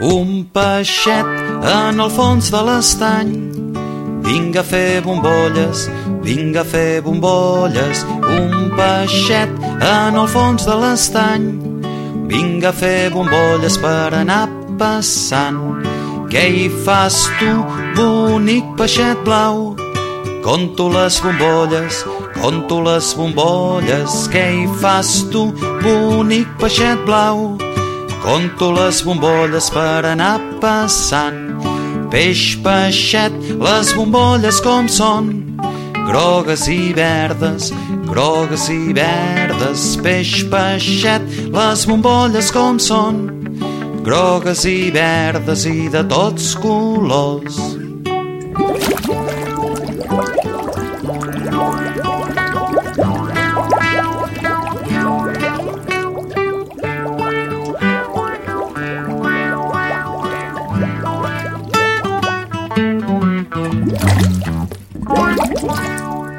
Un peixet en el fons de l'estany. Vinga a fer bombolles, vinga a fer bombolles. Un peixet en el fons de l'estany. Vinga a fer bombolles per anar passant. Què hi fas tu, bonic peixet blau? Conto les bombolles, conto les bombolles. Què hi fas tu, bonic peixet blau? Conto les bombolles per anar passant. Peix, peixet, les bombolles com són. Grogues i verdes, grogues i verdes. Peix, peixet, les bombolles com són. Grogues i verdes i de tots colors. Wow.